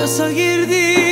Yasa girdi